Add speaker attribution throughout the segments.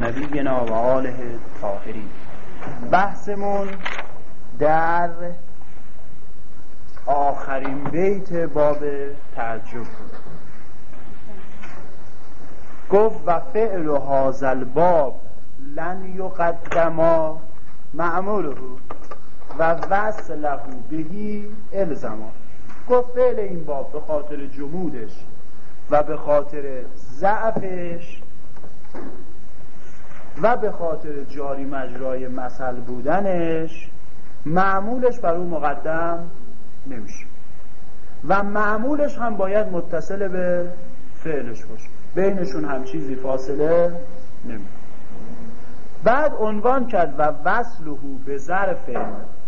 Speaker 1: نبینا و آله طاهرین. بحثمون در آخرین بیت باب تعجب گفت و فعل هازل باب لن یقدما معموله و وصله بهی الزما گفت فعل این باب به خاطر جمودش و به خاطر ضعفش و به خاطر جاری مجرای مثل بودنش معمولش بر اون مقدم نمیشه. و معمولش هم باید متصل به فعلش باشه. بینشون هم چیزی فاصله نمیشه بعد عنوان کرد و وصلهو به ظرف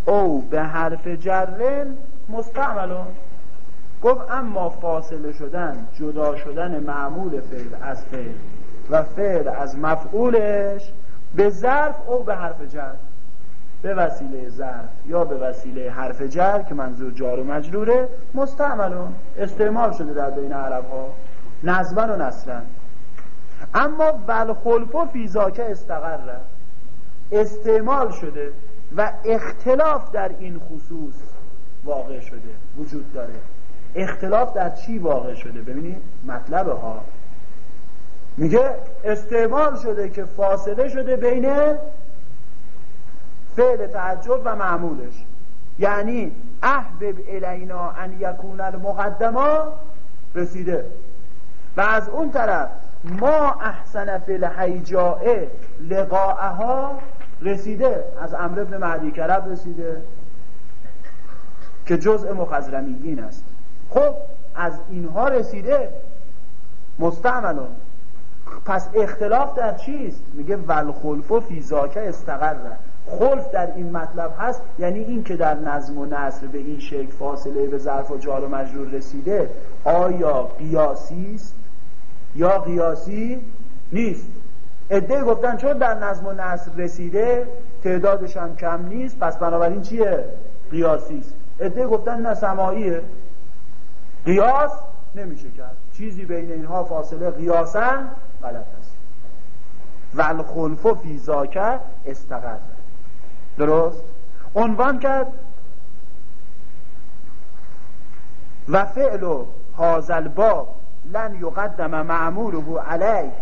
Speaker 1: او به حرف جرن مستعملون گفت اما فاصله شدن جدا شدن معمول فعل از فعل و فعل از مفعولش به ظرف او به حرف جر. به وسیله ظرف یا به وسیله حرف جر که منظور جار و مجروره مستعملون. استعمال شده در بین عرب ها نظمن و نسلن اما ولخلف و فیزاکه استقره استعمال شده و اختلاف در این خصوص واقع شده. وجود داره. اختلاف در چی واقع شده؟ ببینید مطلب ها میگه استعمال شده که فاصله شده بین فعل تعجب و معمولش. یعنی احبب الینا ان یکون المقدما رسیده. و از اون طرف ما احسن فی الحیجاء لقاءها رسیده. از امر ابن معدی کرب رسیده. که جزء مخزرمیین است. خب از اینها رسیده. مستعملون. پس اختلاف در چیست؟ میگه ولخلف و فیزاکه استقره خلف در این مطلب هست یعنی این که در نظم و نصر به این شکل فاصله به ظرف و جار و مجرور رسیده آیا قیاسی است یا قیاسی نیست؟ عده گفتن چون در نظم و نصر رسیده تعدادش هم کم نیست پس بنابراین چیه؟ قیاسی است. عده گفتن نه سماعیه. قیاس نمیشه کرد. چیزی بین اینها فاصله قیاسا غلط است. والخلف و فیزاکه استقر درست؟ عنوان کرد و فعل و هازل باب لن یقدم معموله علیه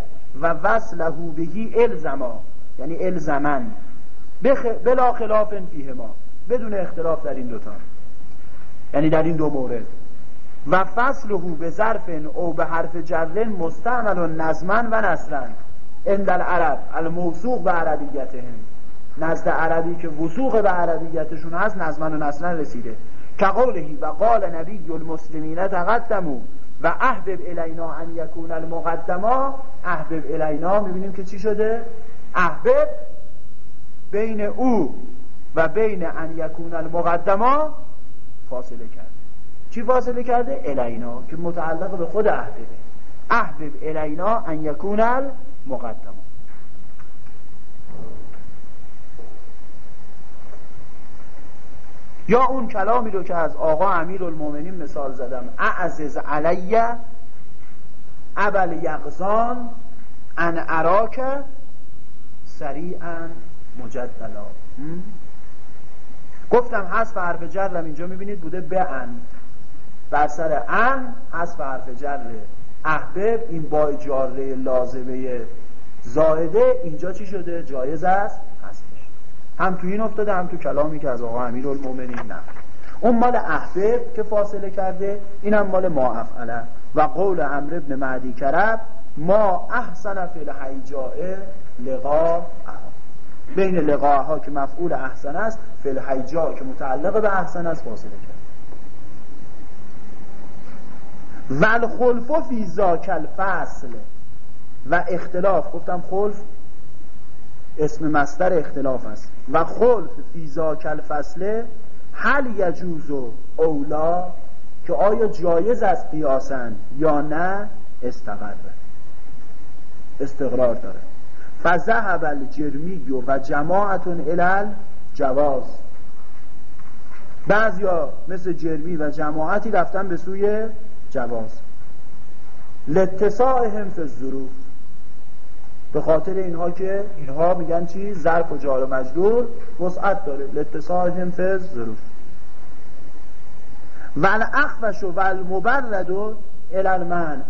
Speaker 1: و وصله بهی الزما یعنی الزمن. بلا خلاف فیه ما بدون اختلاف در این دوتا. یعنی در این دو مورد. و فصله به ظرف او به حرف جرن مستعمل و نظمن و نصرن عند العرب الموسوق به عربیتهم. نزد عربی که وسوق به عربیتشون هست نظمن و نصرن رسیده. که قولهی و قال نبی المسلمین تقدمو و احبب الینا ان یکون المقدما. احبب الینا می‌بینیم که چی شده؟ احبب بین او و بین ان یکون المقدما فاصله کرد. چی فاصله کرده؟ الینا که متعلق به خود احببه احبب الینا ان یکون المقدما یا اون کلامی رو که از آقا امیر المومنین مثال زدم اعزز علیه ابل یقزان ان اراک سریعا مجدلا. گفتم حذف حرف جرم اینجا می‌بینید بوده به ان بر سر ان حذف حرف جر احبب این با جاره لازمه زائده اینجا چی شده؟ جایز است؟ هم تو این افتاده هم تو کلامی که از آقا امیر المومنین نه. اون مال احبب که فاصله کرده این هم مال ما افعله. و قول امر ابن معدی کرب ما احسن فی الحیجاء لقا بین لقاها که مفعول احسن است فی الحیجاء که متعلق به احسن است فاصله کرد. و الخلف فی ذاک الفصل. و اختلاف گفتم خلف اسم مستر اختلاف است. و خلف فی ذاک فصله هل یجوز اولا که آیا جایز است قیاسن یا نه؟ استقر استقرار داره. فذهب الجرمی و جماعتون الال جواز بعضیا مثل جرمی و جماعتی رفتن به سوی جواز. هم فی الظروف. به خاطر اینها که اینها میگن چی؟ ظرف و جار و مجرور وسعت داره. هم فز ظروف ول اخفش و ول مبرد و الالمن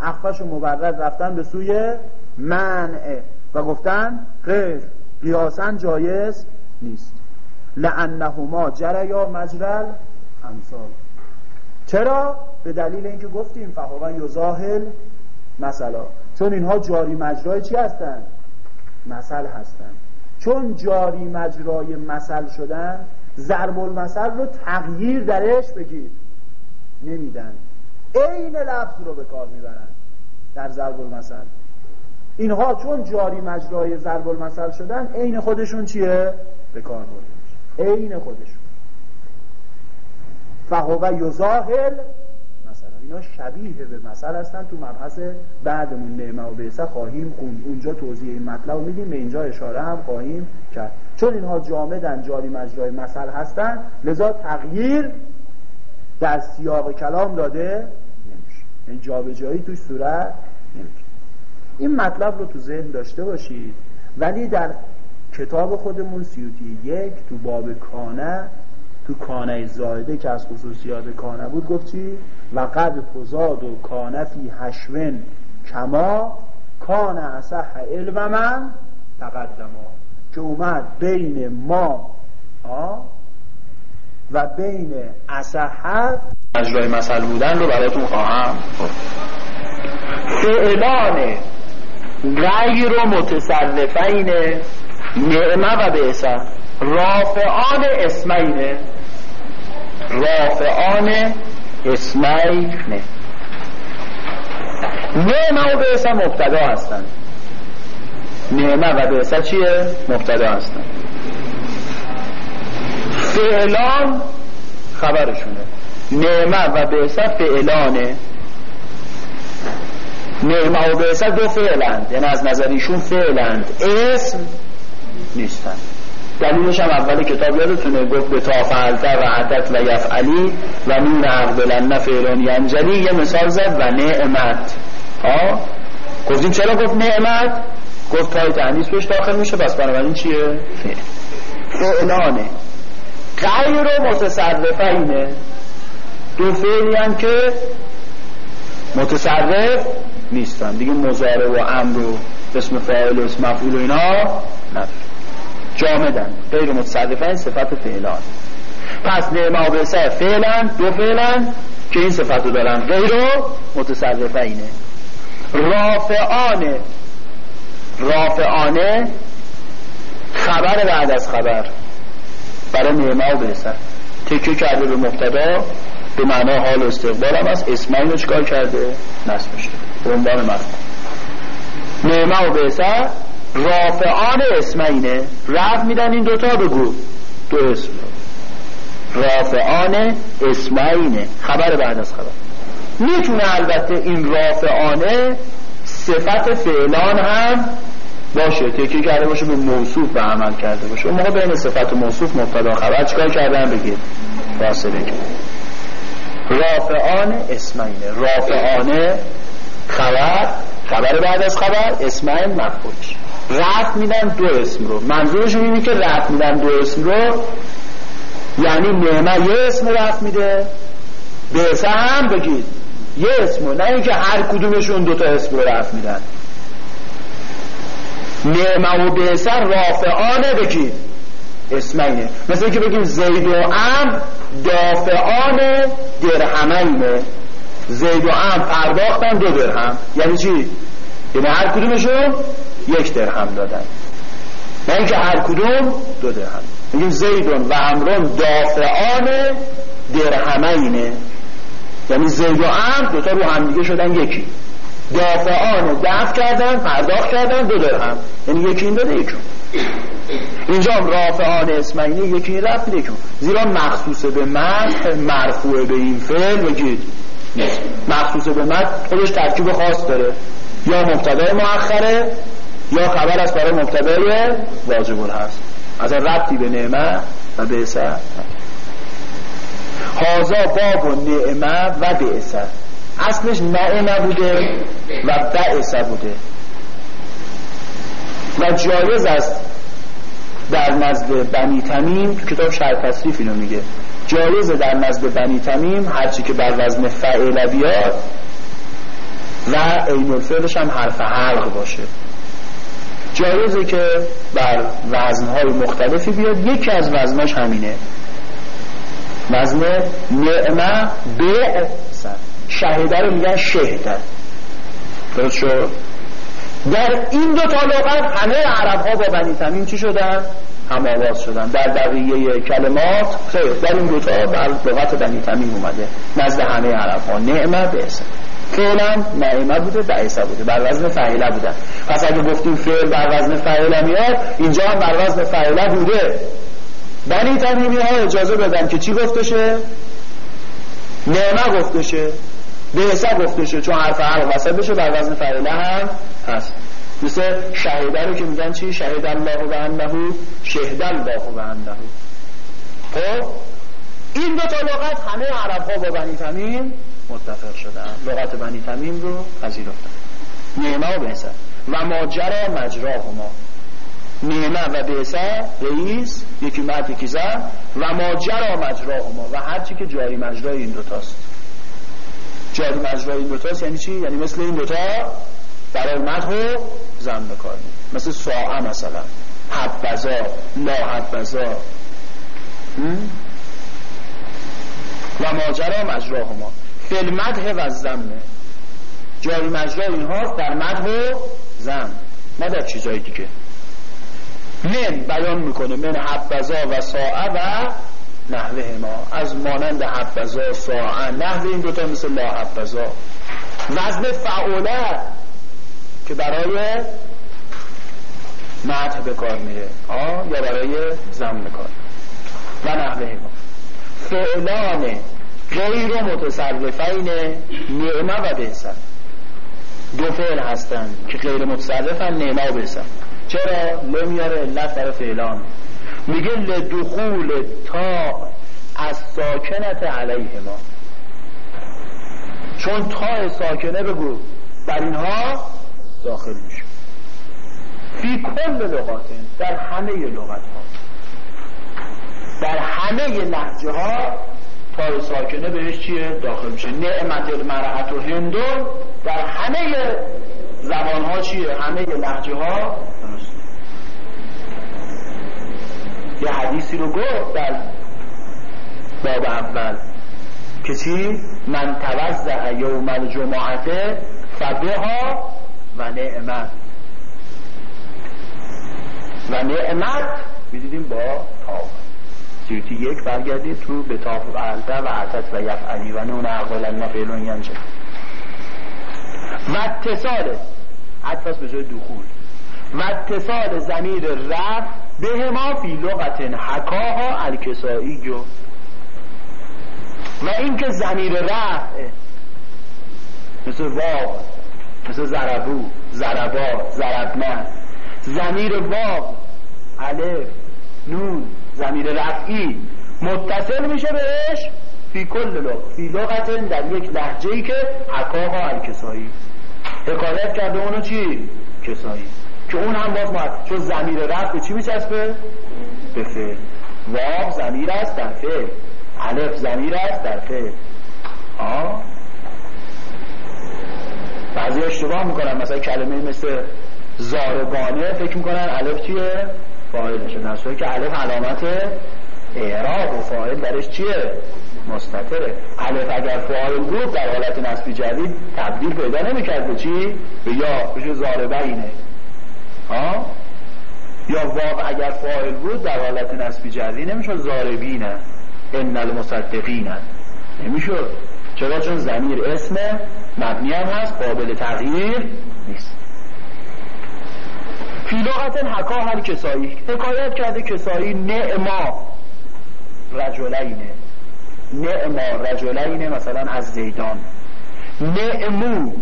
Speaker 1: اخفش و مبرد رفتن به سوی منع. و گفتن غیر. قیاسا جایز نیست. لانهما جریا مجرل امثال چرا؟ به دلیل اینکه گفتیم فهو یزاهل مثلا چون اینها جاری مجرای چی هستن؟ مثل هستن. چون جاری مجرای مثل شدن ضرب المثل رو تغییر درش بگید نمیدن. عین لفظ رو به کار می‌برن در ضرب المثل. اینها چون جاری مجرای ضرب المثل شدن عین خودشون چیه؟ به کار برده عین خودشون. فهو یزاهل اینا شبیه به مثل هستن تو مبحث بعدمون نعمه و بیسه خواهیم خوند. اونجا توضیح این مطلب میدیم به اینجا اشاره هم خواهیم کرد. چون اینها جامدن جاری مجرای مثل هستن لذا تغییر در سیاق کلام داده نمیشه. این جابجایی توش صورت نمیشه این مطلب رو تو ذهن داشته باشید. ولی در کتاب خودمون سیوتی یک تو باب کانه تو کانه زایده که از خصوصیات کانه بود گفت؟ و قد و کانه فی هشون کما کانه اصح علم من تقدما. که اومد بین ما و بین اصحت
Speaker 2: اجرای مثل بودن رو براتون خواهم. فعلان غیر و متصرفین نعمه و بعثه. رافعان اسمینه رافعان اسمینه نعمه و بعثه مبتدا هستن نعمه و بعثه چیه؟ مبتدا هستن فعلان خبرشونه. نعمه و بعثه فعلانه. نعمه و بعثه دو فعلند. یعنی از نظر ایشون فعلند. اسم نیستن دلیلش هم اول کتاب یادتونه گفت به تا فعلت و عتت و یفعلی و نون اقبلن فعلان ینجلی یه مثال زد و نعمت. ها گفتیم چرا گفت نعمت؟ گفت پای تحنیس بهش داخل میشه بس بنابراین چیه؟ فعلانه. غیر متصرفه اینه دو فعلی هم که متصرف نیستن. دیگه مزاره و امر و اسم فاعل و اسم مفعول و اینا نداره جامدن. غیر متصرفن صفت فعلان. پس نعمه و فعلا دو فعلا که این صفت رو دارن. غیر متصرفینه رافعانه. رافعانه خبر بعد از خبر. برای نعمه و بعثه تکیه کرده به مبتدا به معنا حال و استقبال هم است اسمین رو چکار کرده؟ نصب میشه. به عنوان مفهوم. نعمه و بعثه رافعان اسمینه رفع میدن این دوتا بگو. دو اسم. رافعان اسمینه خبر بعد از خبر. می‌تونه البته این رافعانه صفت فعلان هم باشه تکیه کرده باشه به موصوف به عمل کرده باشه. اون موقع بین صفت و موصوف مبتدا خبر. چکار کردن بگید؟ فاصله رافعان اسمینه رافعانه خبر. خبر بعد از خبر. اسمین مفعولش رفت میدن دو اسم رو. منظورشون اینه که رفت میدن دو اسم رو یعنی نعمه یه اسم رفت میده. بعثه هم بگید. یه اسم نه اینکه هر کدومشون دوتا اسم رو رفت میدن. نعمه و بعثه رافعانه بگید. اسمینه مثل که بگیم زید و ام دافعان درهمینه زید و ام پرداختن دو درهم. یعنی چی؟ یعنی هر کدومشون یک درهم دادن. نه اینکه هر کدوم دو درهم. میگیم زیدون و امرون دافعان درهمینه یعنی زید و امر دوتا رو هم دیگه شدن یکی. دافعان دفع کردن پرداخت کردن دو درهم. یعنی یکی این داده یکون اینجا هم رافعان اسمینه یکی این رفت یکون زیرا مخصوص به مدح مرفوع به این فعل بگید مخصوص به مدح خودش ترکیب خاص داره. یا مبتدا مؤخره یا خبر است برای مبتدای واجب هست از ربطی به نعمه و بعثه هازا باب و نعمه و بعثه اصلش نعمه بوده و بعثه بوده. و جایز است در نزد بنی تمیم کتاب شرح تصریف اینو میگه. جایز در نزد بنی تمیم هرچی که بر وزن فعل بیاد و عین الفعلش هم حرف حلق باشه. جایزه که بر وزنهای مختلفی بیاد یکی از وزناش همینه. وزن نعمه به شهده رو میگن شهده درست شد؟ در این دو تا لغت همه عرب ها با بنی تمیم چی شدن؟ هم آواز شدن. در بقیه کلمات خیر در این دوتا بر لغت بنی تمیم اومده. نزد همه عرب ها نعمه بعثه فعلا نعمه بوده بعثه بوده بر وزن فعیله بودن پس اگه گفتیم فعل بر وزن فعیله میاد اینجا هم بر وزن فعیله بوده. بنی تمیمی ها اجازه بدن که چی گفته شه؟ نعمه گفته شه بعثه گفته شه چون حرف حرف وسط بشه بر وزن فعیله هم هست. مثل شهیده رو که میگن چی؟ شهید الله و انه شهد الله و انه. خب؟ این دو تا لغت همه عرب ها با بنی تمیم متفق شدن لغت بنی تمیم رو پذیرفتن نیمه و بهسه و ماجرا مجرا هما. نیمه و بهسه رئیس یکی مرد یکی زن. و ماجرا مجرا هما. و هرچی که جاری مجرای این دوتاست. جاری مجرای این دوتاست یعنی چی؟ یعنی مثل این دوتا برای مدح و زن بکار مثل ساعه مثلا. حبزا لا حبزا و ماجرا مجراهما فل مدح و زمه جاری مجرا اینها در مدح و زم نه در چیزایی دیگه. من بیان می‌کنه من حبزا و ساعه و نحوه ما. از مانند حبزا ساعه نحوه این دوتا مثل لا حبزا وزن فعوله که برای مدح به کار میره. یا برای زم به و نحوه ما. فعلان غیر متصرفین نعمه و بهسن دو فعل هستن که غیر متصرفن نعمه و بهسن چرا؟ لمیاره علت برای فعلان. میگه لدخول تا از ساکنت علیه ما چون تا ساکنه بگو بر اینها داخل میشه. فی کل لغات در همه لغت ها در همه لحجه ها تای ساکنه بهش چیه؟ داخل میشه. نعمت المرعت و هندون در همه زبان ها چیه؟ همه لحجه ها یه حدیثی رو گفت در باب اول که چی؟ من توزع یوم الجمعه فبها و نعمت. و نعمت می‌دیدیم با تاف سیوتی یک برگردید تو به تاف و علته و عتت و یفعلی و نون اقوال نفعلون ینجه و اتصال عطفت به جای دخول. و اتصال زمیر رفت به ما فی لغت حکاها الکسایی و اینکه زمیر رفت مثل واو مثل زربو زربا زربنه زمیر واو الف نون زمیر رفعی متصل میشه بهش فی کل لغت فی لغت در یک لحجه ای که حکاها الکسایی حکایت کرده اونو چی؟ کسایی. که اون هم باز مد چون زمیر رفت به چی میچسبه؟ به فعل. واو زمیر است در فعل. الف زمیر است در فعل. آه بعضی اشتباه می‌کنن. مثلا کلمه مثل زاربانه فکر می‌کنن الف چیه؟ فاعلشه نصفه که الف علامت اعراب و فاعل درش چیه؟ مستطره الف اگر فاعل بود در حالت نصبی جدید تبدیل پیدا نمی‌کرد به چی؟ به یا. بشه زاربینه ها؟ یا واو اگر فاعل بود در حالت نصبی جدید نمی‌شد زاربینه ان المصدقین. نمی‌شد. چرا؟ چون زمیر اسم مبنی هم هست قابل تغییر نیست. فی لغت حکا هر کسایی. حکایت کرده کسایی نعما رجلینه نعما رجلینه مثلا از زیدان. نعمو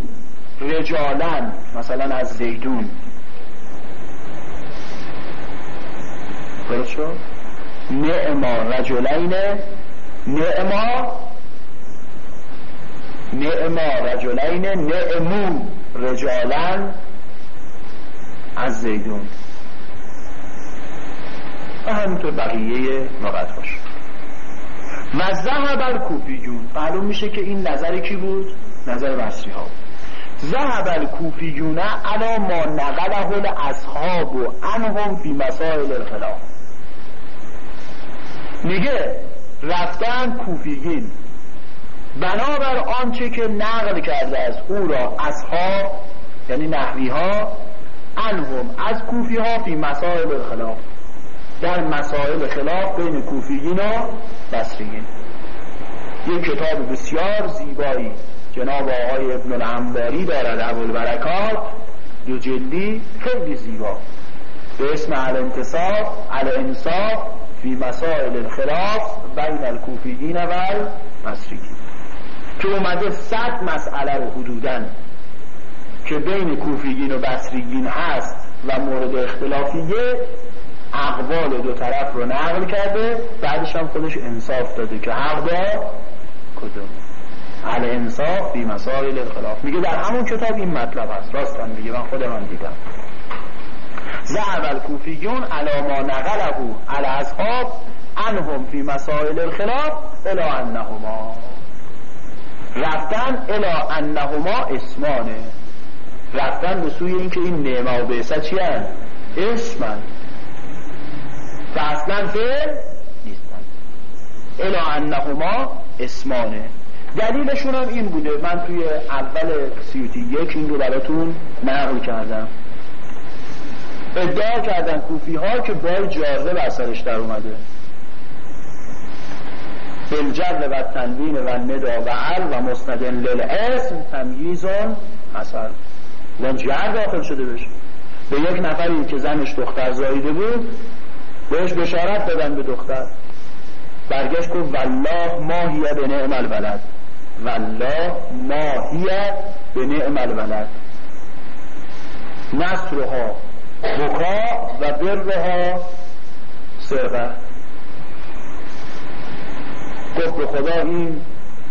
Speaker 2: رجالن مثلا از زیدون. شد؟ نعما رجلینه نعما نعما رجلین. نعمو رجالن. از زیدون. و همینطور بقیه نقط باشه و ذهب کوفیون معلوم میشه که این نظر کی بود؟ نظر بصری ها. ذهب الکوفیون علا ما نقله الاصحاب و انهم فی مسائل الخلاف. میگه رفتن کوفیگین بنابر آنچه که نقل کرده از او را اصحاب یعنی نحوی ها انهم از کوفی ها فی مسائل الخلاف. در مسائل خلاف بین کوفیگین و یک کتاب بسیار زیبایی جناب آقای ابن الانباری دارد ابوالبرکات دو جلدی خیلی زیبا. به اسم الانتصاب الانصاف فی مسائل الخلاف بین الکوفیین و المصریین که اومده صد مسئله رو حدودن که بین کوفیین و بصریین هست و مورد اختلافیه اقوال دو طرف رو نقل کرده بعدش هم خودش انصاف داده که حق کدوم؟ انصاف بی مسائل الخلاف میگه در همون کتاب این مطلب هست. راستان میگه من خودم هم دیدم. زعب الکوفیون علا ما نقله علی اصحاب انهم فی مسائل الخلاف الا انهما. رفتن الا انهما اسمانه رفتن به سوی اینکه این نعمه و بعثه چی هن؟ اسمن و اصلا فعل نیستن. الا انهما اسمانه دلیلشون هم این بوده. من توی اول سیوتی یک این رو براتون نقل کردم. ادعا کردن کوفی ها که بای جاره بر سرش در اومده. بلجر و تنوین و ندا و عل و مستدن للاسم تمییزون اثر. و جر داخل شده بشه. به یک نفری که زنش دختر زاییده بود بهش بشارت دادن به دختر. برگشت گفت والله ما هیه به نعم الولد. والله ما هیه به نعم الولد. نصرها بکا و برها سرقه گفت به خدا این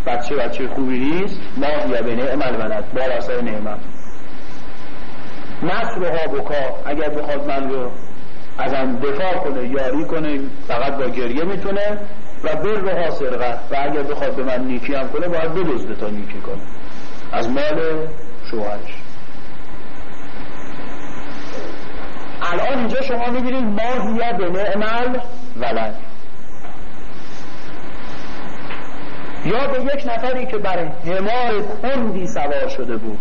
Speaker 2: بچه بچه خوبی نیست. ما هیه به نعم الولد. بار اثر نعمت. نصرها بکا اگر بخواد من رو ازم دفاع کنه یاری کنه فقط با گریه می‌تونه و بر سرقه. و اگر بخواد به من نیکی هم کنه باید بدزده تا نیکی کنه. از مال شوهرش. الان اینجا شما می‌بینید ما هیه به نعمل ولد. یا به یک نفری که بر حمار کندی سوار شده بود.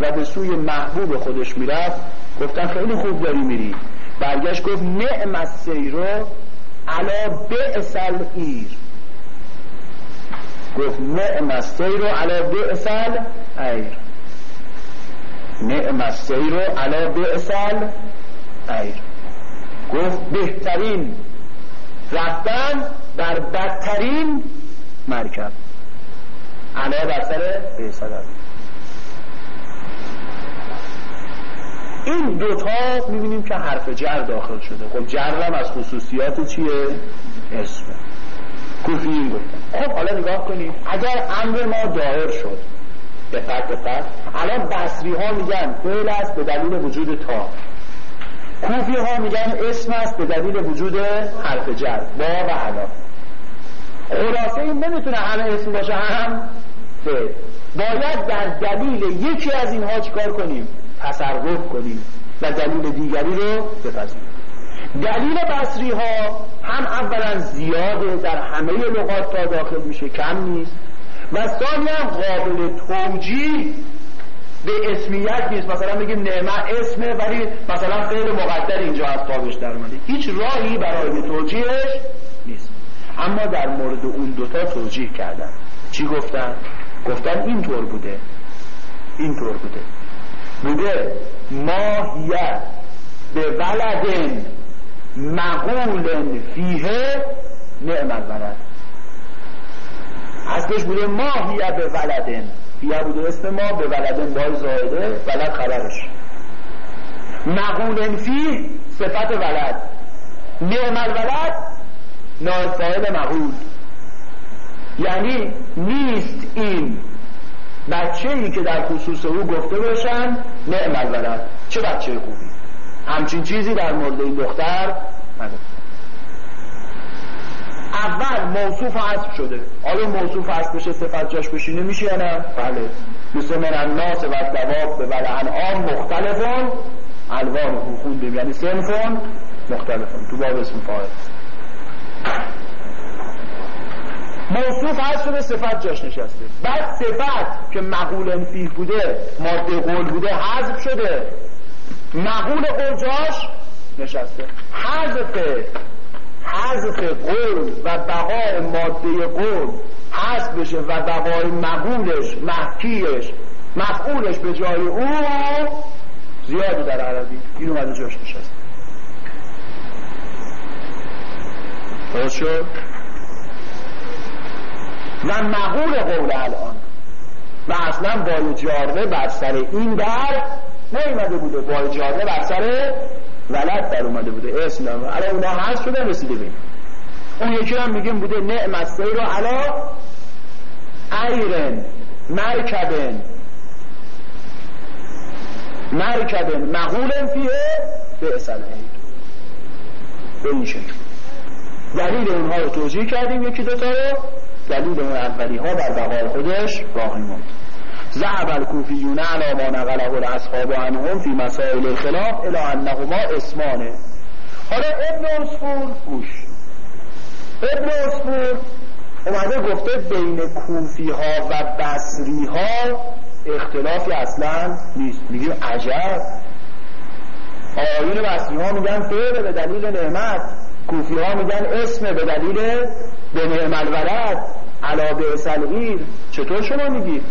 Speaker 2: و به سوی محبوب خودش می‌رفت گفتن خیلی خوب داری میری. برگشت گفت نعم السیر علی بئس العیر گفت نعم السیر علی بئس العیر نعم السیر علی بئس ایر گفت بهترین رفتن در بدترین مرکب. علا بر سر بعسل این دوتا می‌بینیم که حرف جر داخل شده. خب جرم از خصوصیات چیه؟ اسمه کوفیین گفتن خب حالا نگاه کنیم. اگر امر ما دایر شد به فرد الان بصری ها میگن فعل است به دلیل وجود تا. کوفی ها میگن اسم است به دلیل وجود حرف جر. با و علا. خلاصه این نمی‌تونه همه اسم باشه هم فعل. باید در دلیل یکی از اینها چیکار کنیم؟ تصرف کنیم و دلیل دیگری رو بپذیریم. دلیل بصری ها هم اولا زیاده در همه لغات تا داخل میشه کم نیست. و ثانی قابل توجیه به اسمیت نیست. مثلا بگیم نعمت اسمه ولی مثلا فعل مقدر اینجا از تابش در اومده. هیچ راهی برای توجیهش نیست. اما در مورد اون دوتا توجیه کردن. چی گفتن؟ گفتن اینطور بوده. اینطور بوده. بوده ماهیه به ولد مقول فیه نعم الولد اصلش بوده ماهیه به ولدن. فیه بوده اسم ما به ولدن بای زایده ولد خبرش. مقول فیه صفت ولد. نعم الولد نایفایل مقول. یعنی نیست این بچه ای که در خصوص او گفته باشن نعم الولد چه بچه خوبی. همچین چیزی در مورد این دختر نگفت اول موصوف حذف شده. آیا موصوف حذف بشه صفت جاش بشینه میشه یا نه؟ بله. مثل من الناس و دواب و الانعام مختلفون. الوان خوندیم یعنی سنفون مختلفون. تو باب اسم فاعل. موصوف هست شده صفت جاش نشسته. بعد صفت که مقول فیه بوده ماده قول بوده حذف شده. مقول قول جاش نشسته. حذف حذف قول و بقای ماده قول حذف بشه و بقای مقولش محکیش مفعولش به جای او زیاده در عربی. این اومده جاش نشسته. درست شد؟ و مقول قول الان. و اصلا با جاره بر سر این در نیومده بوده. با جاره بر سر ولد در اومده بوده. اسم نامه الان اونا هست شده رسیده بیم اون یکی هم میگیم بوده نعم رو علا ایرن مرکبن. مرکبن. مقولن فیه به اصل به این شکل. دلیل اونها رو توضیح کردیم. یکی دوتا رو. دلیل اون اولی ها بر بقای خودش باقی موند ذهب الکوفیون علا ما نقله الاصحاب عنهم فی مسائل الخلاف الى انهما اسمانه حالا ابن اصفور گوش ابن اصفور اومده گفته بین کوفی ها و بصری ها اختلافی اصلا نیست. میگیم عجب. آیین بصری ها میگن فعل به دلیل نعمت. کوفی ها میگن اسم به دلیل به نعم الولد علا به چطور شما میگید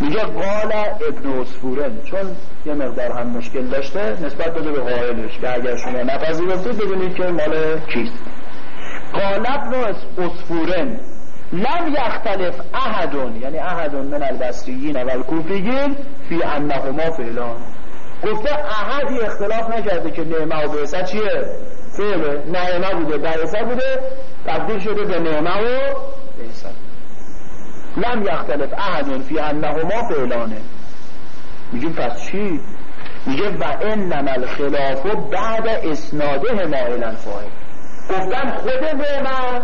Speaker 2: میگه قال ابن اسفورن چون یه مقدار هم مشکل داشته نسبت داده به قائلش. که اگر شما نپذیرفتید ببینید که مال کیست. قال ابن اسفورن لم یختلف احدون. یعنی احدون من البصریین و الکوفیین فی انهما فعلان. گفته احدی اختلاف نکرده که نعمه و بعثت چیه؟ فعله نعمه بوده بعثت بوده تبدیل شده به نعمه و بعثت لم یختلف احد فی انهما فعلانه میگیم پس چی؟ میگه و انما الخلاف بعد اسناده ما فاعل گفتن خود نعمه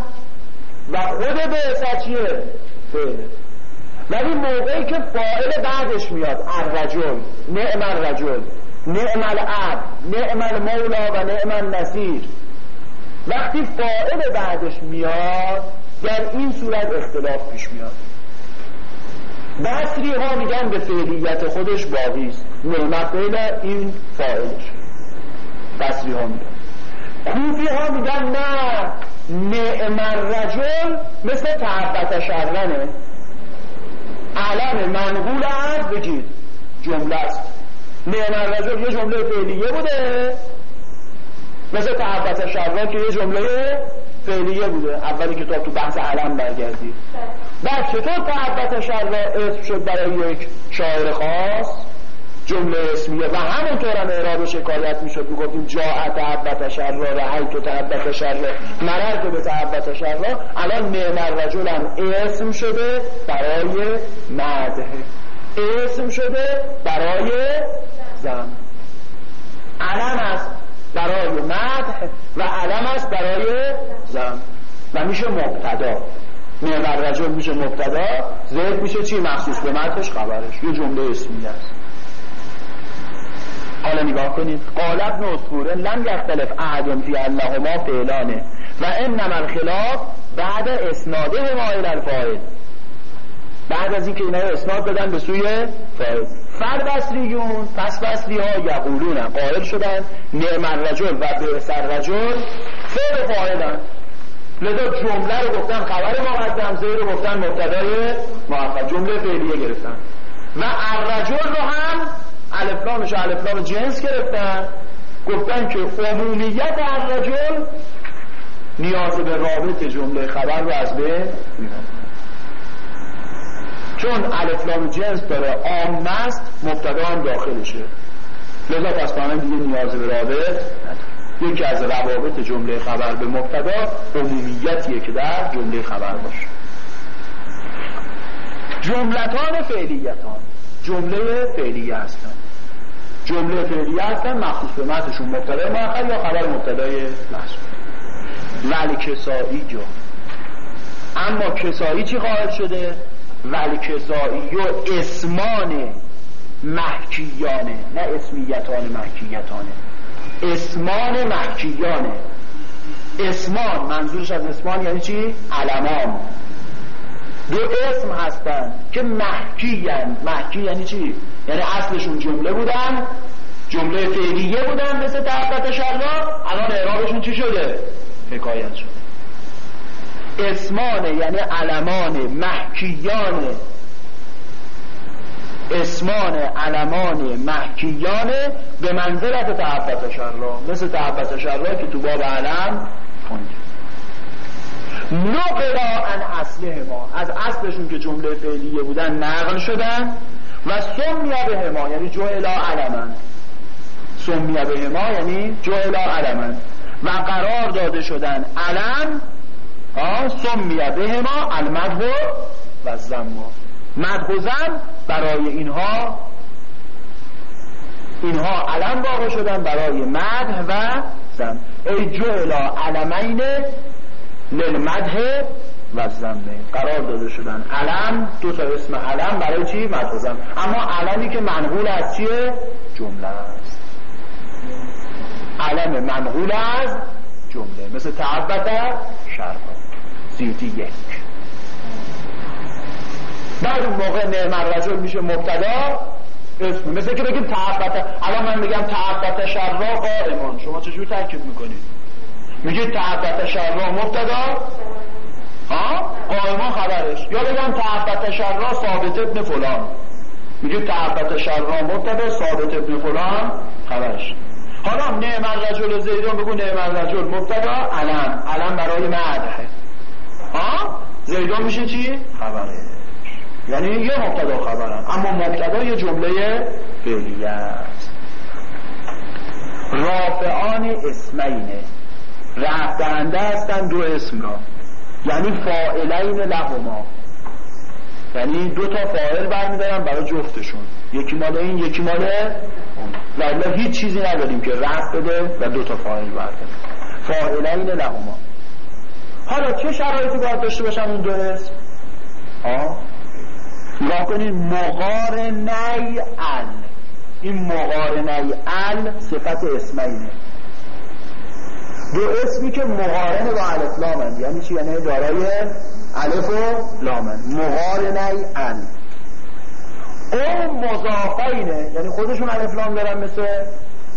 Speaker 2: و خود بعثت چیه؟ فعله ولی موقعی که فاعل بعدش میاد الرجل نعم الرجل. نعم العبد نعم المولا و نعم النصیر وقتی فاعل بعدش میاد در این صورت اختلاف پیش میاد. بصری ها میگن به فعلیت خودش باقی است. نعمت این فاعلش. بصری ها میگن. کوفی ها میگن نه نعم الرجل مثل تحبت شرنه علم منقول از بگید. جمله است. نعم الرجل یه جمله فعلیه بوده. مثل تحبت شرنه که یه جمله فعلیه بوده. اولی کتاب تو بحث علم برگردید بعد چطور تحبت شرنه اسم شد برای یک شاعر خاص؟ جمله اسمیه. و همونطور هم اعراب شکایت می‌شد. می‌گفتیم جاء تحبت شر را رهی تو تحبت شر مرد به تحبت شر الان نعم الرجل هم اسم شده برای مده اسم شده برای زم علم است برای مده و علم است برای زم و میشه مبتدا. نعم الرجل میشه مبتدا زید میشه چی؟ مخصوص به مدهش خبرش. یه جمله اسمی است حالا نگاه کنید. قال ابن اسفوره لم یختلف احد فی اللهما فعلانه. و انما الخلاف بعد اسناده ما الى الفاعل. بعد از اینکه اینا رو اسناد بدن به سوی فاعل فر بصریون پس بصری ها یقولون قائل شدن نعم الرجل و بعث الرجل فعل فاعلن. لذا جمله رو گفتن خبر مقدم زیر رو گفتن مبتدای مؤخر جمله فعلیه گرفتن. و الرجل رو هم الفلامش الفلام جنس گرفتن. گفتن که عمومیت الرجل نیاز به رابط جمله خبر رو از بین چون الفلام جنس داره عام است مبتدا هم داخلشه لذا پس دیگه نیاز به رابط یکی از روابط جمله خبر به مبتدا عمومیتیه که در جمله خبر باشه. جملتان فعلیتان. جمله فعلیه هستن. جمله فعلیه هستن مخصوص به متنشون مبتدا مؤخر یا خبر مبتدای محصول ولی کسایی جا. اما کسایی چی قائل شده؟ ولی کسایی و اسمان محکیانه نه اسمیتان محکیتانه اسمان محکیانه اسمان منظورش از اسمان یعنی چی؟ علمان دو اسم هستن که محکی محکی یعنی چی؟ یعنی اصلشون جمله بودن جمله فعلیه بودن مثل تحقیقت شرلا الان اعرابشون چی شده؟ حکایت شده اسمان یعنی علمان محکیان اسمان علمان محکیان به منظرت تحبت شرلا مثل تحبت شرلا که تو باب علم خوندیم نقلا ان اصله ما از اصلشون که جمله فعلیه بودن نقل شدن و سمیه به ما یعنی جعلا علمن. سمیه به ما یعنی جعلا علمن. و قرار داده شدن علم سمیه به ما المدو و زما مدح و زن برای اینها اینها علم واقع شدن برای مدح و زن ای جعلا علمین للمدح و زمه قرار داده شدن. علم دو تا اسم علم برای چی؟ مدح و زن اما علمی که منقول از چیه؟ جمله است. علم منقول از جمله. مثل تعبت شرفا سیوتی یک. بعد اون موقع نعم رجل میشه مبتدا اسم مثل که بگیم تعبت الان من میگم تعبت شرا قائمان. شما چجور ترکیب می‌کنید؟ میگید تعبت شرا مبتدا؟ ها؟ قائمان خبرش. یا بگم تعبت شرا ثابت ابن فلان. میگید تعبت شرا مبتدا ثابت ابن فلان خبرش. حالا نعم رجل زیدان بگو نعم رجل مبتدا. علم. علم برای مدحه ها؟ زیدان میشه چی؟ خبره. یعنی یه مبتدا خبرن اما مبتدا یه جمله فعلیه است. رافعان اسمینه رفت دهنده هستن دو اسم را. یعنی فائلین لهما. یعنی دو تا فاعل برمیدارن برای جفتشون. یکی مال این یکی مال اون. هیچ چیزی نداریم که رفت بده و دو تا فاعل برداره. فائلین لهما. حالا چه شرایطی باید داشته باشن اون دو اسم ها نگاه کنید مقارنه ال. این مقارنه ال صفت اسمینه. دو اسمی که مقارن با الف لامن یعنی چی؟ یعنی دارای الف و لامن مقارنه ال. اون مضافینه یعنی خودشون الف لام دارن مثل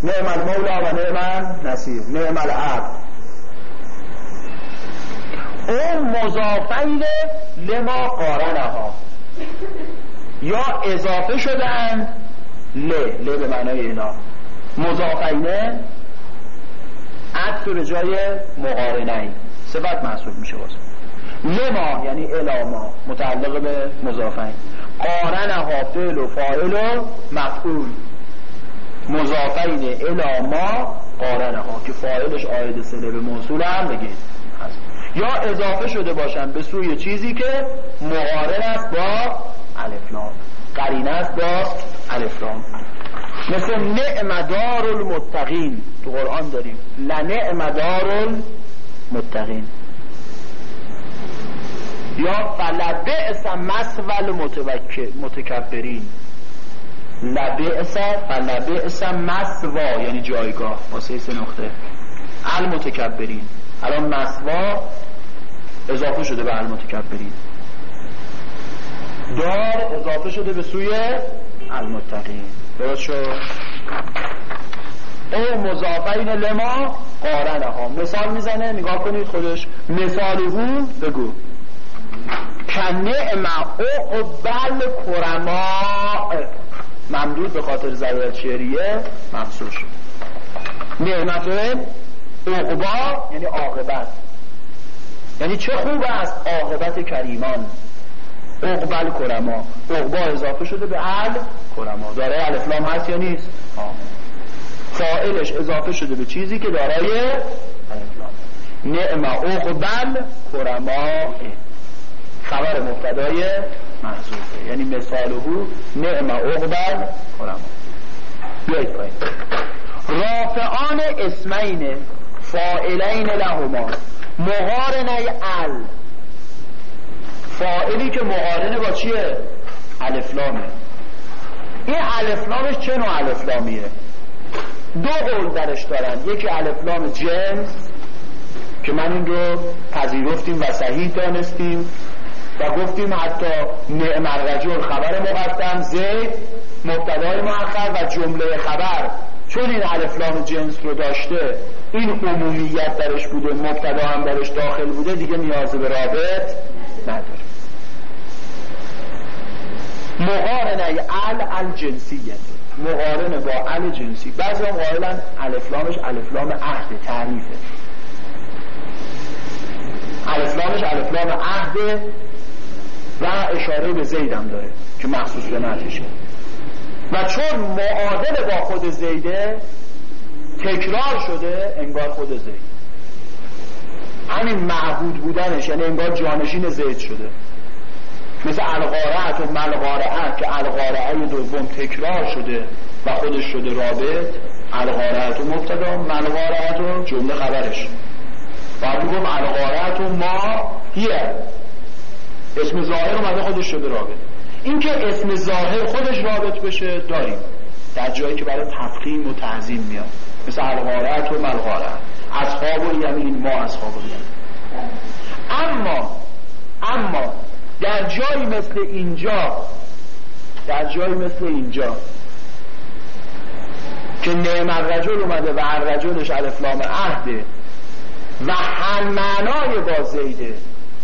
Speaker 2: نعم المولا و نعم نصیر نعم العبد. اون مضافین لما قارنه ها یا اضافه شدن ل. ل به معنای اینا. مضافینه عطف جای مقارنه صفت محسوب میشه واسه لما یعنی الاما متعلق به مضافین قارنه ها فعل و فاعل و مفعول. مضافین الاما قارنه ها که فاعلش آید سله به موصول هم بگید. یا اضافه شده باشن به سوی چیزی که مقارن است با الفلام قرینه است با الفلام مثل نعمدار المتقین تو قرآن داریم. لنعمدار المتقین یا فلبعث مسول متکبرین. لبعث فلبعث مسوا. یعنی جایگاه. واسه سه نقطه. المتکبرین الان مسوا اضافه شده به المتکبرین دار اضافه شده به سوی المتقین درست شد؟ او مضافین لما قارنه ها مثال می‌زنه نگاه کنید خودش. مثال او بگو. کنعم بل کرما. ممدود به خاطر ضرورت شعریه مفصول شد. نعمت عقبا یعنی عاقبت. یعنی چه خوب است؟ عاقبت کریمان. اقبل کرما اقبا اضافه شده به ال کرما. دارای الفلام هست یا نیست؟ فائلش اضافه شده به چیزی که دارای الفلام نعم اقبل کرما خبر مبتدای محضوفه یعنی مثاله نعم اقبل کرما بیایید پایین. رافعان اسمین. فائلین لهما. مقارنه ال. فائلی که مقارنه با چیه؟ الفلامه این الفلامش چه نوع الفلامیه دو قول درش دارن. یکی الفلام جنس که من این رو پذیرفتیم و صحیح دانستیم و گفتیم حتی نعم الرجل خبر مقدم زید مبتدای مؤخر و جمله خبر. چون این الفلام جنس رو داشته این عمومیت درش بوده مبتدا هم درش داخل بوده دیگه نیاز به رابط نداره. مقارنه ال الجنسیت. مقارنه با ال جنسی. بعضی هم قائلن الفلامش الفلام عهد تعریفه. الفلامش الفلام عهد و اشاره به زیدم داره که مخصوص به نتشه و چون معادل با خود زیده تکرار شده انگار خود زید. همین معبود بودنش یعنی انگار جانشین زید شده. مثل الغارعت و ملغارعت که الغارعه دوم تکرار شده و خودش شده رابط الغارعت و مبتدا ملغارعت و جمله خبرش. باید بگم الغارعت و ما هیه. اسم ظاهر اومده خودش شده رابط. این که اسم ظاهر خودش رابط بشه داریم. در جایی که برای تفخیم و تعظیم میاد. مثل الغارت و ملغارت اصحاب یمین ما اصحاب یمین. اما اما در جایی مثل اینجا در جایی مثل اینجا که نعم الرجل اومده و الرجلش الفلام عهده و هم معنای با زیده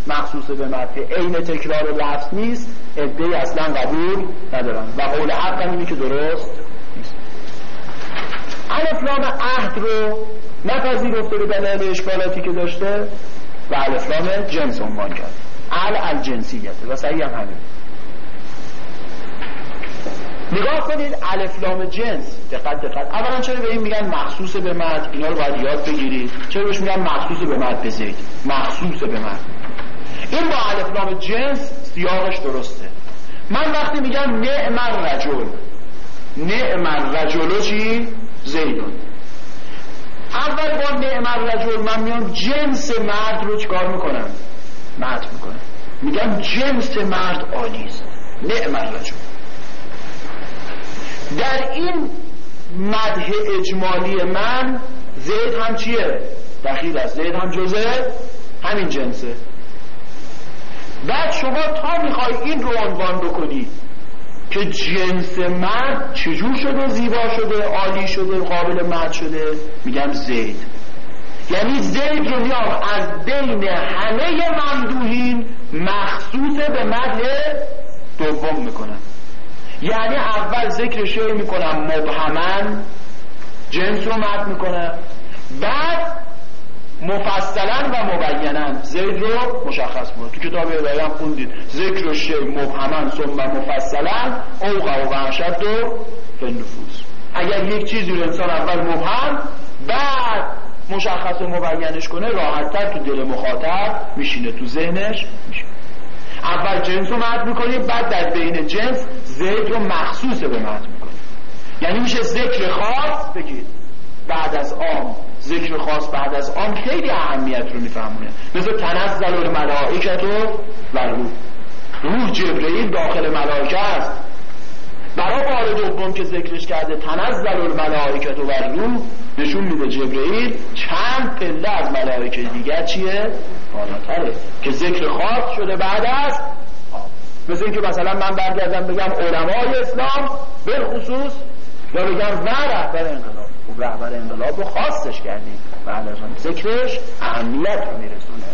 Speaker 2: مخصوص به مرفع عین تکرار لفظ نیست ادهی اصلا قبول ندارن و قول حق اینی که درست نیست. الفلام عهد رو نپذیرفته به دلیل اشکالاتی که داشته و الفلام جنس عنوان کرد. ال الجنسیت. و صحیح هم همین. نگاه کنید الفلام جنس. دقت دقت. اولا چرا به این میگن مخصوص به مرد؟ اینا رو باید یاد بگیرید. چرا بهش میگن مخصوص به مرد بزید مخصوص به مرد. این با الفلام جنس سیاقش درسته. من وقتی میگم نعم الرجل. نعم الرجل چی؟ زیدون اول با نعم الرجل من میام جنس مرد رو چکار می‌کنم؟ مرد می‌کنم. میگم جنس مرد آلیست نعم الرجل در این مده اجمالی من زید هم چیه؟ دخیل است. زید هم جزه همین جنسه. بعد شما تا می‌خوای این رو عنوان بکنی که جنس مرد چجور شده؟ زیبا شده عالی شده قابل مرد شده؟ میگم زید. یعنی زید رو میام از بین همه ممدوهین مخصوص به مد دوم می‌کنم. یعنی اول ذکر شعر می‌کنم مبهمن جنس رو مد می‌کنم. بعد مفصلا و مبینا. زید رو مشخص کنه تو کتاب ادایی هم خوندید. ذکر و شی مبهما ثم مفصلا. اوقع و وحشت و نفوس اگر یک چیزی رو انسان اول مبهم بعد مشخص و مبینش کنه راحتتر تو دل مخاطب میشینه تو ذهنش میشینه. اول جنس رو مد می‌کنیم بعد در بین جنس زید رو مخصوص به مد می‌کنیم یعنی میشه ذکر خاص بگید. بعد از آم ذکر خاص بعد از آن خیلی اهمیت رو میفهمونه. مثل تنزل الملائکت و روح. روح جبرئیل داخل ملائکه است. برای بار دوم که ذکرش کرده تنزل الملائکت و روح نشون میده جبرئیل چند پله از ملائکه دیگر چیه؟ بالاتره. که ذکر خاص شده بعد از مثل اینکه مثلا من برگردم بگم علمای اسلام به خصوص یا بگم و رهبر انقلاب. خب رهبر انقلاب رو خواستش کردیم. بعد از اون ذکرش اهمیت رو میرسونه.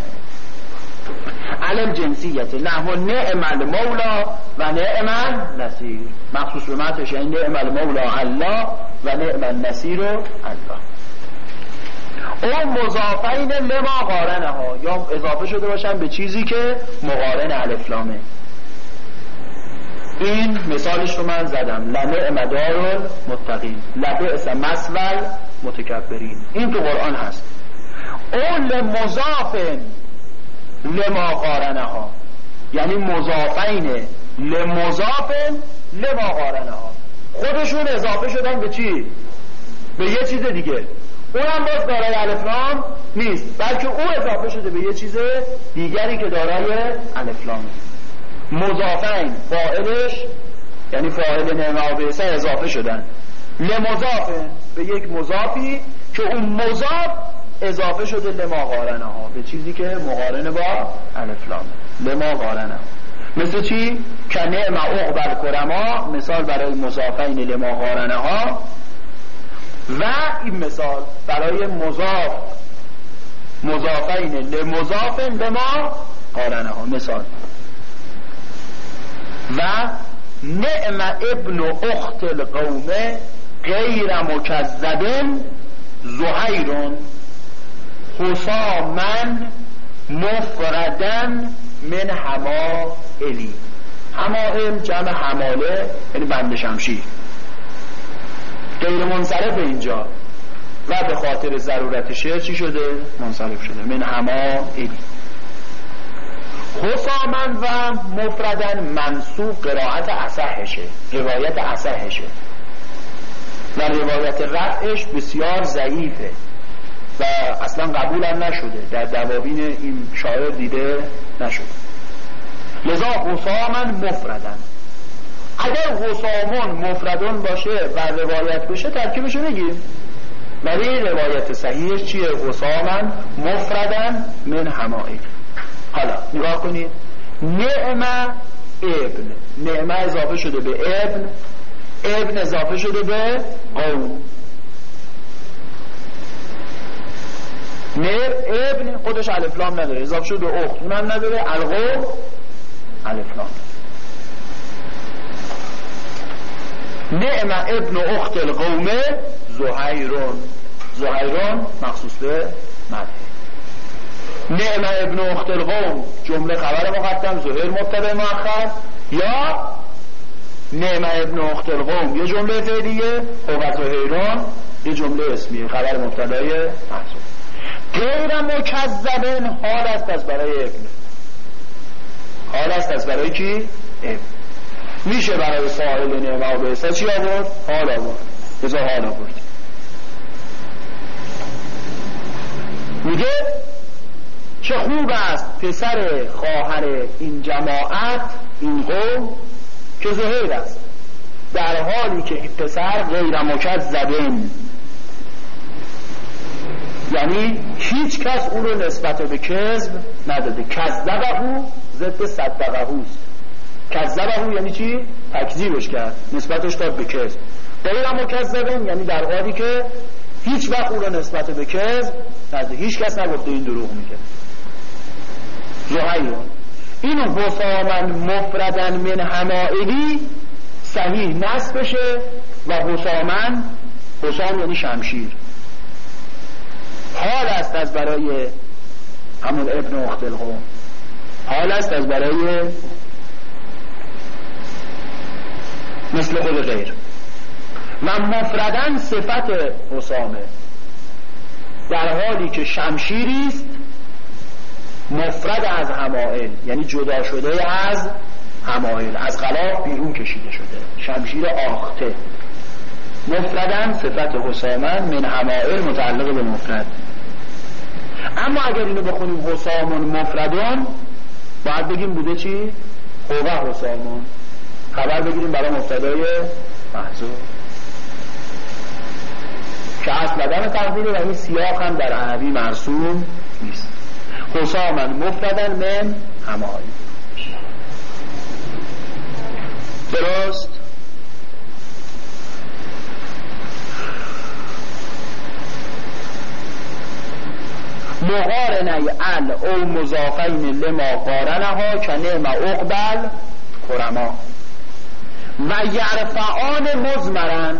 Speaker 2: علم جنسیت. نحو نعم المولا و نعم النصیر. مخصوص به متش یعنی نعم المولا الله و نعم النصیر الله. اون مضافین لما ها یا اضافه شده باشن به چیزی که مقارن الفلامه این مثالش رو من زدم. لنه مدار متقین لبعث مسول متکبرین. این تو قرآن هست. اون لمضافن لما قارنه ها یعنی مضافین. لمضافن لما قارنه ها خودشون اضافه شدن به چی؟ به یه چیز دیگه. اونم باز دارای الفلام نیست بلکه او اضافه شده به یه چیز دیگری که دارای الفلام مضافین فاعلش یعنی فاعل بعثه اضافه شدن. لمضاف به یک مضافی که اون مضاف اضافه شده لما قارنه ها. به چیزی که مقارنه با الفلام لما قارنه مثل چی؟ که نعم اقبل کرما مثال برای مضافین لما قارنه ها. و این مثال برای مضاف مضافین لمضاف لما قارنه ها. مثال. و نعم ابن اخت القومه غیر مکذبن زهیرون حسامن مفردن من حما الی حمائم جمع حماله یعنی بند شمشیر. غیر منصرف اینجا. و به خاطر ضرورت شعر چی شده؟ منصرف شده. من حما الی حسامن و مفردن منصوب قرائت اصحشه روایت اصحشه. و روایت رفعش بسیار ضعیفه و اصلا قبول هم نشده در دواوین این شاعر دیده نشده. لذا حسامن مفردن. اگر حسامون مفردون باشه و روایت بشه ترکیبشو بگیم. ولی روایت صحیحش چیه؟ حسامن مفردن من همایی حالا نگاه کنید. نعمه ابن. نعمه اضافه شده به ابن. ابن اضافه شده به قوم. نر ابن خودش الفلام نداره. اضافه شده به اخت. اونم نداره. القوم الفلام نعم ابن اخت القومه زهیرون. زهیرون مخصوص به مده نعم ابن اخت القوم جمله خبر مقدم زهیر مبتدا مؤخر. یا نعم ابن اخت القوم یه جمله فعلیه و زهیرون یه جمله اسمیه خبر مبتدای محذوف غیر مکذبن حال است از برای ابن. حال است از برای کی؟ ابن. میشه برای ساحل نعمه و بحثه چی آورد؟ حال آورد. بذار حال آورد. میگه چه خوب است پسر خواهر این جماعت این قوم که زهیر است. در حالی که این پسر غیر مکذبن یعنی هیچ کس او رو نسبت به کذب نداده. کذبه او ضد صدقه اوست. کذبه یعنی چی؟ تکذیبش کرد. نسبتش داد به کذب. غیر مکذبن یعنی در حالی که هیچ وقت او رو نسبت به کذب نداده. هیچ کس نگفته این دروغ میگه زهیرون این حسامن مفردن من همائلی صحیح نصبشه و حسامن حسام یعنی شمشیر. حال است از برای همون ابن اخت القوم. حال است از برای مثل خود غیر. و مفردن صفت حسامه. در حالی که شمشیری است مفرد از همائل یعنی جدا شده از همائل از غلاف بیرون کشیده شده شمشیر آخته. مفردن صفت حسامن من همائل متعلق به مفرد. اما اگر اینو بخونیم حسامون مفردان باید بگیم بوده چی؟ خوبه حسامون. خبر بگیریم برای مفتدای محضور. که اصل بدن تقدیره و این سیاق هم در عربی مرسوم نیست. حسامن. مفردن من همایی درست؟ مقارنه ال او مضافین لما قارنه ها که نعم اقبل کرما. و یرفعان مزمرن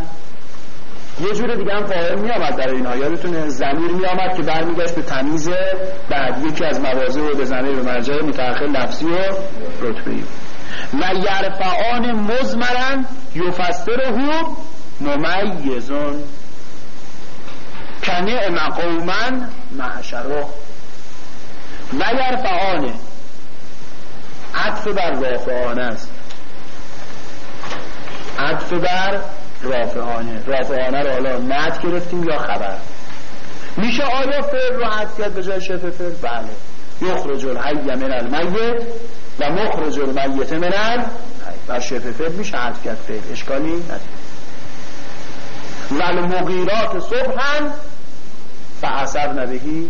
Speaker 2: یه جور دیگه هم فاعل می آمد در اینها. یادتونه زمیر می آمد که برمیگشت به تمیز بعد یکی از مواضع رو به زمیر به مرجع متأخر لفظی و رتبه‌ای و یرفعان مزمرن یفسره ممیزون کنه قومن معشره و یرفعانه عطف بر رافعانه است. عطف بر رافعانه رافعانه رو حالا نت گرفتیم یا خبر؟ میشه آیا فعل رو کرد به جای شبه فعل؟ بله. یخرج الحی من المیت و مخرج المیت من الحی. و شبه فعل میشه حد کرد فعل. اشکالی نداره. ول مغیرات صبحا فعصر نبهی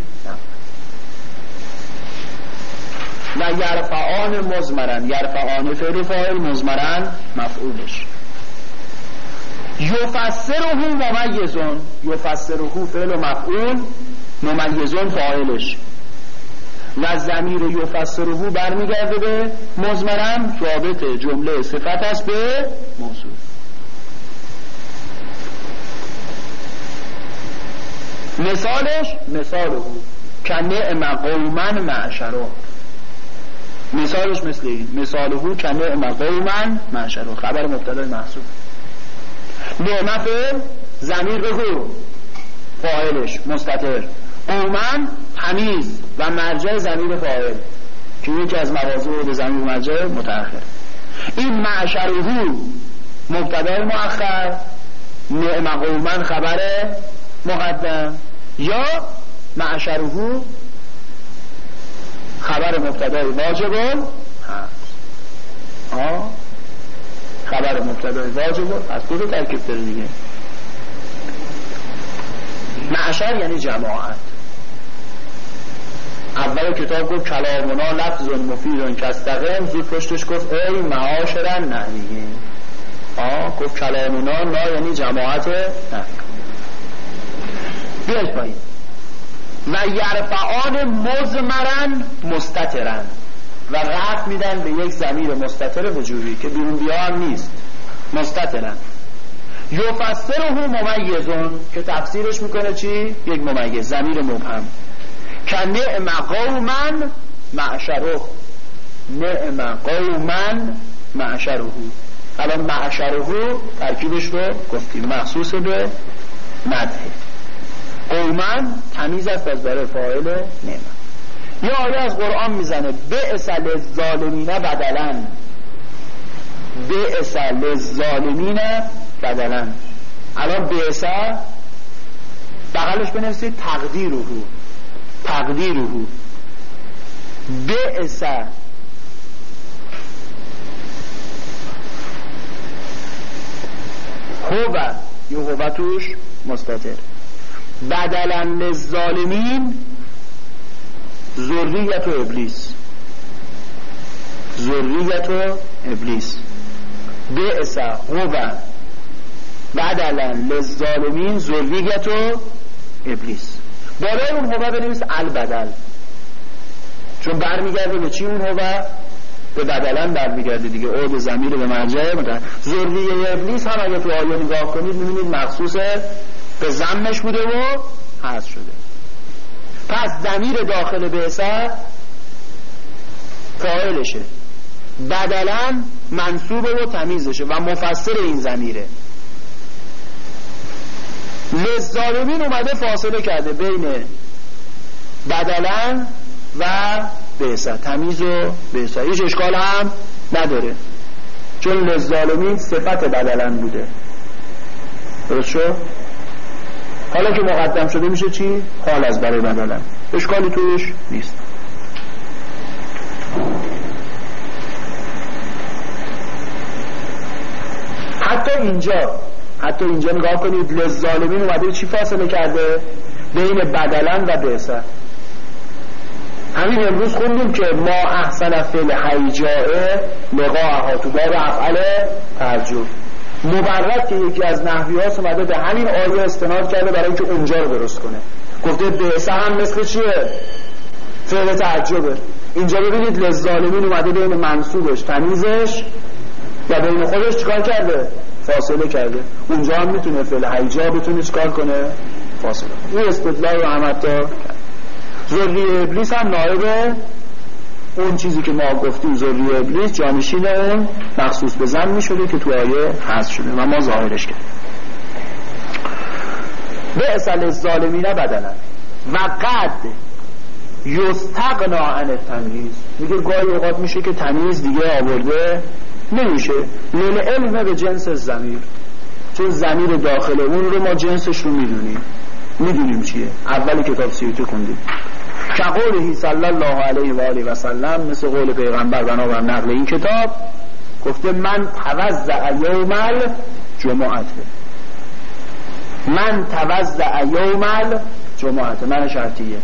Speaker 2: و یرفعان مزمرن یرفعان فعل فاعل مزمرن مفعولش. یفسره ممیزون. یفسره فعل و مفعول ممیزون فاعلش. و زمیر یفسره برمیگرده به مزمرن رابط جمله صفت است به موضوع. مثالش مثال او کنه قومن معشرو مثالش مثل این مثال او کنه قومن معشرو خبر مبتدای محصول فعل زمیر بگو فاعلش مستطر. قومن تمیز و مرجع زمیر فاعل که یکی از موازه به زمیر مرجع متأخر. این معشره مبتدای مؤخر نعم قومن خبر مقدم. یا معشره خبر مبتدای واجب هست. خبر مبتدای واجب از دو ترکیب داره دیگه؟ معشر یعنی جماعت. اول کتاب گفت کلامنا لفظ مفید کستقیم زود پشتش گفت ای معاشرن نهیه آه گفت کلامنا نا یعنی جماعت نه. بیاید پایین. و یرفعان مزمرن مستترن و رفت میدن به یک زمیر مستتر وجوبی که بیرون بیا نیست. مستترن یفسره ممیزون که تفسیرش می‌کنه چی؟ یک ممیز زمیر مبهم. که نعم قومن معشره. نعم قومن معشره. الان معشره ترکیبش رو گفتیم. محسوس به مدهه قومن تمیز است از داره فاعل نعمت. یه آیه از قرآن می‌زنه. ظالمین بدلن اصل ظالمین بدلن الان اصل بغلش بنویسید تقدیره. تقدیره. اصل هو یه هو توش مستطر بدلا للظالمین ذریت ابلیس. ذریت ابلیس. بعث هو بدلا للظالمین ذریت ابلیس. بالای اون هو بنویس البدل. چون برمیگرده به چی اون هو به بدلن برمیگرده دیگه. او به زمیر به مرجع ذریه ابلیس هم اگه تو آیه نگاه کنید می‌بینید مخصوص به زمش بوده و حذف شده. پس زمیر داخل بعثت فاعلشه. بدلا منصوبه و تمیزشه و مفسر این زمیره لزالمین اومده فاصله کرده بین بدلا و بعثت تمیز و بعثت هیچ اشکال هم نداره. چون لزالمین صفت بدلا بوده. درست شد؟ حالا که مقدم شده میشه چی؟ حال از برای بدلن اشکالی توش نیست. حتی اینجا حتی اینجا نگاه کنید لزالمین اومده چی فاصله کرده؟ بین بدلن و بعثه همین امروز خوندیم که ما احسن فعل حیجائه لقاء تو باب افعال ترجمه. مبرد که یکی از نحوی ها اومده به همین آیه استناد کرده برای اینکه اونجا رو درست کنه. گفته بعثه هم مثل چیه؟ فعل تعجبه. اینجا ببینید لزالمین اومده بین منصوبش تمیزش و بین خودش چیکار کرده؟ فاصله کرده. اونجا هم می‌تونه فعل حیجا بتونه چیکار کنه؟ فاصله این استدلال رو هم حتی ذریه ابلیس هم نایب اون چیزی که ما گفتیم ذری ابلیس جانشین اون مخصوص به زن می شده که تو آیه هست شده و ما ظاهرش کردیم. به اصل ظالمین بدنن و قد یستقنا عن تمیز میگه گاهی اوقات میشه که تمیز دیگه آورده نمیشه. لیل علم به جنس زمیر چون زمیر داخل اون رو ما جنسش رو می‌دونیم. می‌دونیم چیه. اول کتاب سیوتی خوندیم. که قوله صلی الله علیه و آله و سلم مثل قول پیغمبر بنابر نقل این کتاب گفته من توزع یوم الجمعته من توزع یوم الجمعته من شرطیه.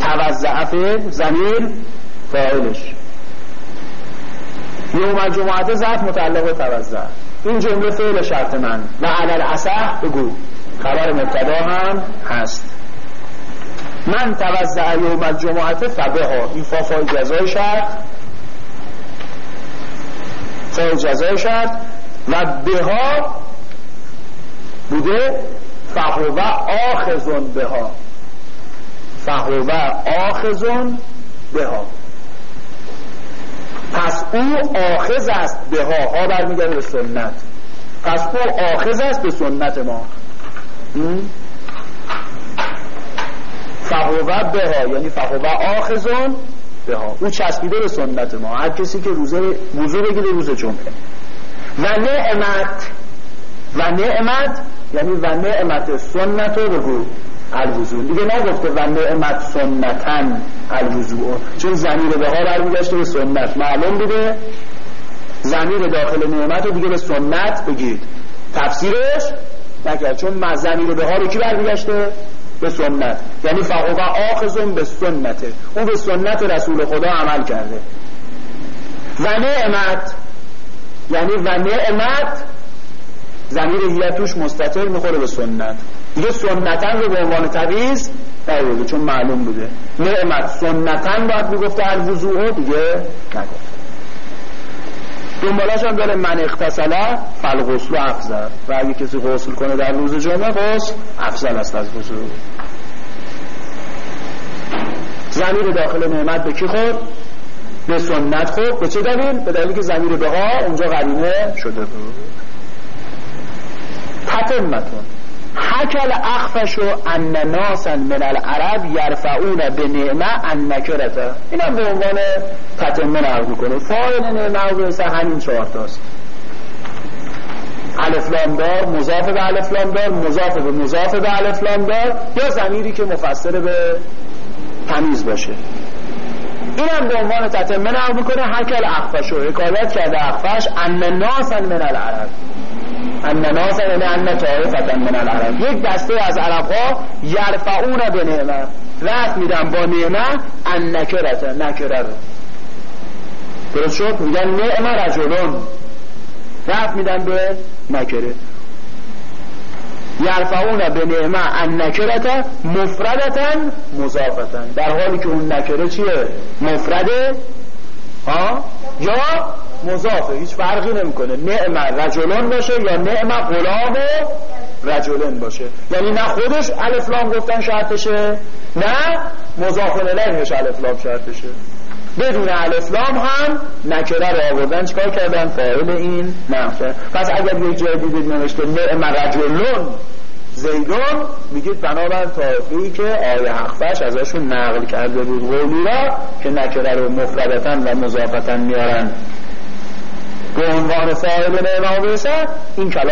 Speaker 2: توزع فعل زمیر فاعلش. یوم الجمعته ذات متعلق توزع. این جمله فعل شرط من. و علل اصح بگو. خبر مبتدا هم هست. من توزع یوم الجمعته فبها. این فافای جزای شرط. فای جزای شرط. و بها بوده فهو آخزون بها. فهو آخزون بها. پس او آخذ است به ها ها برمیگرده به سنت. پس او آخذ است به سنت ما. فهوه به ها یعنی فهوه آخذون به ها او چسبیده به سنت ما. هر کسی که روزه وضو بگیره روز جمعه. و نعمت و نعمت یعنی و نعمت سنت رو بگو الوضوع. دیگه نگفته و نعمت سنتن الوضوع. چون زمیر به ها برمیگشته به سنت. معلوم بوده؟ زمیر داخل نعمت رو دیگه به سنت بگید. تفسیرش نکرد. چون زمیر به ها رو کی برمیگشته؟ به سنت. یعنی فقوقا آخذون به سنته اون به سنت رسول خدا عمل کرده. و نعمت یعنی و نعمت زمیر هیتوش مستطر می‌خوره به سنت. دیگه سنتن رو به عنوان تبیز نیورده چون معلوم بوده. نعمت سنتن باید می‌گفته هر وضوعه دیگه نگفت دنبالاش هم داره من اقتصله فالغسل و افضل و اگه کسی غسل کنه در روز جمعه غسل افضل است از غسل. زمیر داخل نعمت به کی خورد؟ به سنت خورد. به چه دلیل؟ به دلیلی که زمیر به ها اونجا قرینه شده بود. تتمتون حکل اخفش و ان ناسا من العرب یرفعون به نعمه ان نکرته. این هم به عنوان تتمه نقل می‌کنه. فایل نعمه و همین چهار تاست. الفلام دار مضاف به الفلام دار مضاف به مضاف به الفلام دار یا زمیری که مفسر به تمیز باشه. این هم به عنوان تتمه نقل می‌کنه. حکل اخفش و حکایت کرده اخفش ان ناسا من العرب. ان ناس یعنی ان طائفتا من العرب. یک دسته از عرب ها یرفعون به نعمه رفت میدن با نعمه ان نکرت نکره رو. درست شد؟ میگن نعمه رجلون. رفت میدن به نکره یرفعون به نعمه ان نکرت مفردتا مضافتا در حالی که اون نکره چیه؟ مفرده. ها؟ یا مضافه هیچ فرقی نمی‌کنه. نعم رجلون باشه یا نعم غلام رجلن باشه. یعنی نه خودش الفلام گفتن شرطشه نه مضاف الیهش الفلام شرطشه بدون الفلام هم نکره رو آوردن چیکار کردن؟ فاعل این نقشه پس اگر یک جای دیدید نوشته نعم رجلون زیدون میگید بنابر طایفه‌ای که آیه حقفش ازشون نقل کرده بود قولی را که نکره رو مفردتا و مضافتن میارن به عنوان فاعل نعمه این کلام